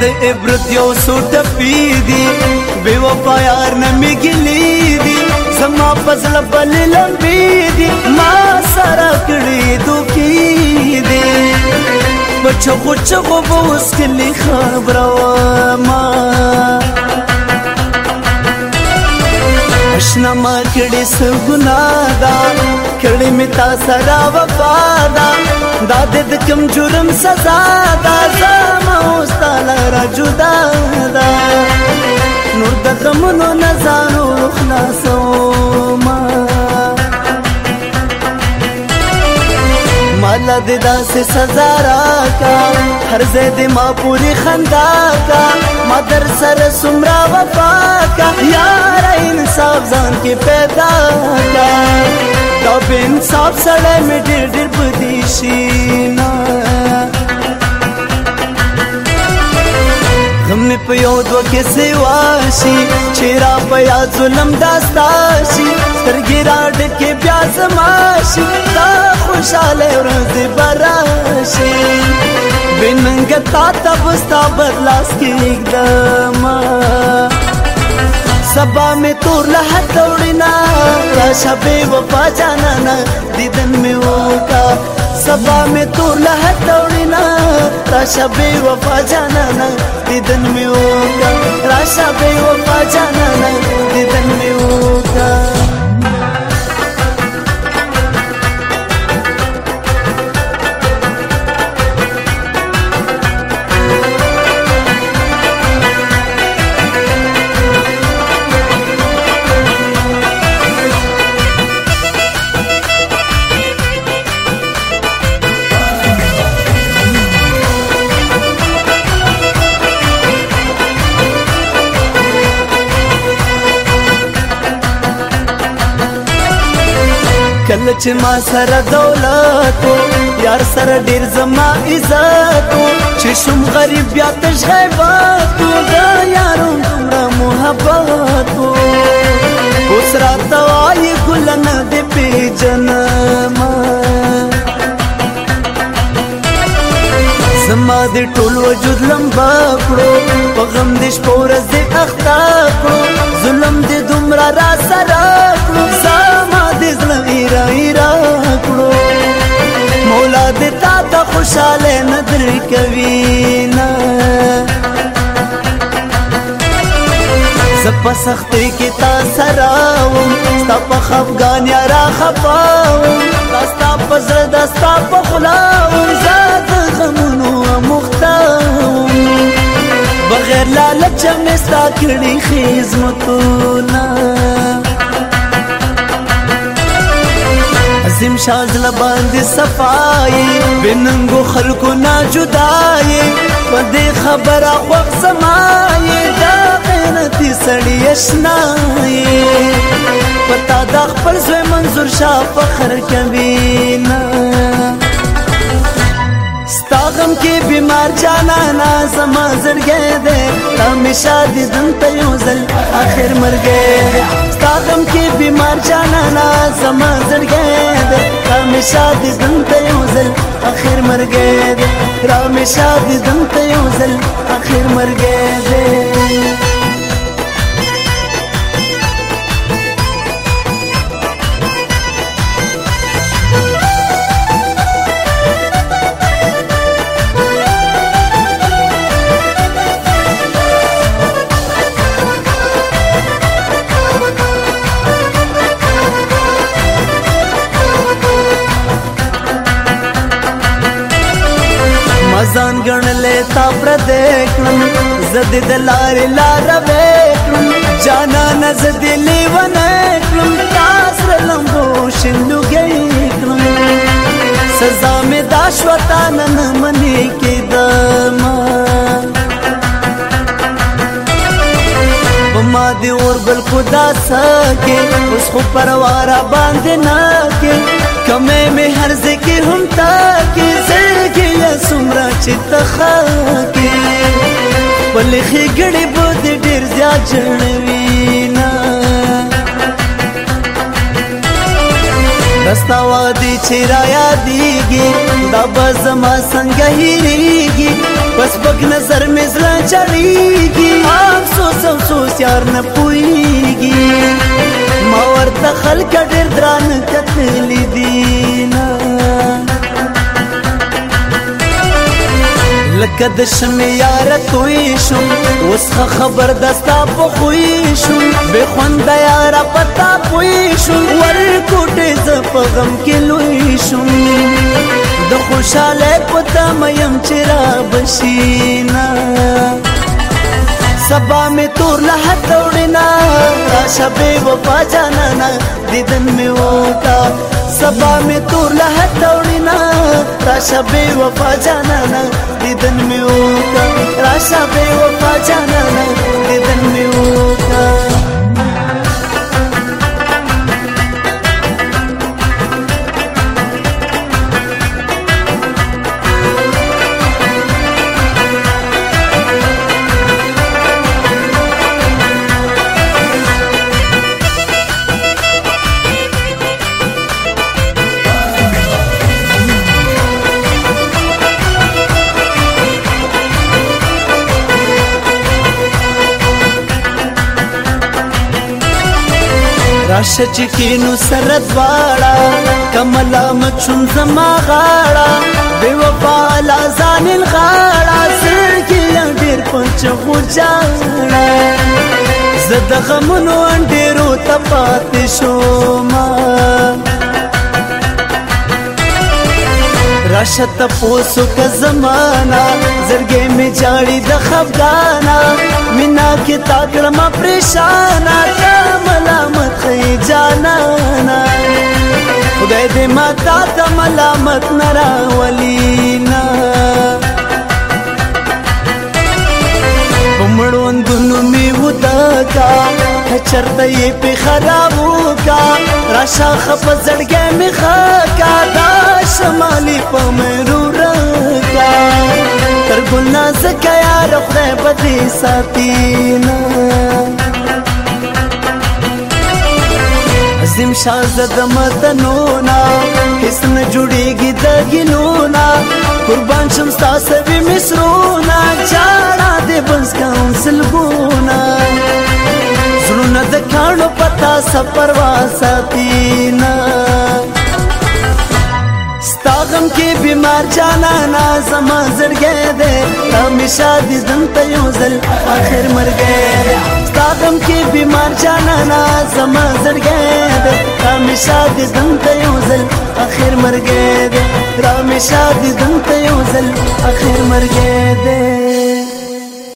د عبرت یو سو ټپی دی بے وفا یار نه میګلی دی زما فضل بل لمبی دی ما سره کړی دوکې دی بچو خو چغو بوس کلی خبره ما اشنا ما کړې سګنا دا کړی می تا سره وفادا دا د کوم جرم سزا دا زما واستاله را جدا دا نور د غمونو نزانو خلاصو ما مالا د داسې سزا راکا هر ځای د ما پوری خندا کا ما در سره سمرا وفا کا یار انصاف ځان کې پیدا کا دا بین صاحب سړی مې ډېر ډېر بدی شي نه غم مې په یو دوه کې سوا شي چې را په یا ظلم داستا شي سترګې را ډکې بیا زما شي دا خوشحاله ورځې به راشي بې ننګه تا ته به ستا بدلاس کېږدمه सबा में तो लहत दौड़ना काशा बेवफा जाना ना दीदन में होगा सबा में तो लहत दौड़ना काशा बेवफा जाना ना दीदन में होगा राशा बेवफा जाना ना दीदन में का چې ما سره دولت یار سره ډیر زما عزت چې شم غریب بیا تش غیبت دا یارو دومره محبت اوس راته وایي ګل نه دې پیژنم زما د ټول وجود لمبا کړو په غم دې شپور دې اختا کړو ظلم دې دومره را سره د تا ته خوشاله نظر کوي نه زپ سختي کې تا سره وم ستا په خفغان یا را خفاو ستا په زړه د ستا په خلاو زاد غمونو مختاو بغیر لالچ مې ستا کړي خزمتونه نسیم شاز لباندې صفای ویننګو خلکو نا جدای په دې خبره خوښ زمای دا غیرتی سړی اشنای پتا دا خپل زوی منظور شاه فخر کوي نه ستاغم کې بیمار جانا نا زما زړګې دې تم شادي دن ته یو ځل اخر مرګې ستاغم کې بیمار جانا نا زما زړګې دې تم شادي دن ته یو ځل اخر مرګې دې را مې شادي دن ته یو ځل اخر مرګې زد د لار لار وکړم جانا نز دل ونه کړم تاسو لمبو شندو گئی کړم سزا می دا شوتا نن منی کې دما ما دی اور بل خدا سکے اس کو پروارا باندھ نہ کے کمے میں ہر ذکی ہم تا کے زرگی یا سمرا چت خاکے خپل خګړې بود ډېر زیات جنوي نا دستا وادي چې را یادېږي دا به زما څنګه هېرېږي بس پک نظر مې زړه چړېږي افسوس افسوس یار نه پوهېږي ما ورته خلک ډېر درانه کتلي لکه د شمې یاره توی شم اوس خبر دستا په خوی شم بې خونده یاره پتا پوی شم ورکوټې زه په غم کې لوی شم د خوشحالی په تمه یم چې را بشي نه سبا مې تور لحد دوړې نه راشه بې وفا جانانه دیدن مې وکړه سبا مې تور لحد دوړې راسه بې وفا جانانا دیدن مې وکړه راسه بې وفا جانانا دیدن مې وکړه راشه چې کینو سره دواړه کملا مچون زما غاړه بے وفا لازان الغاړه سرګي ډېر پنځه خو جاړه زه د غمونو ډېرو تپاتې شوم راشت پوسو کا زمانہ زرگے میں جاڑی د خفګانا مینا کې تاکرم پریشانا تا ملامت جانا خدای دې ما تا ملامت نرا ولینا چرته یې په خرابو کا راشا خپ زړګې می خکا دا شمالي پمرو رکا تر ګنا زکه یار خدای بدې ساتینا زم شازد مدنو نا هیڅ نه جوړیږي دګلو نا قربان شم تاسو به مصرو نا پروا ساتینا ستاغم کې بیمار جانا نا زما زرګې دې همیشه دې زم ته یو ځل اخر مرګې ستاغم کې بیمار جانا نا زما زرګې دې همیشه دې زم ته یو ځل اخر مرګې دې همیشه دې زم ته یو ځل اخر مرګې دې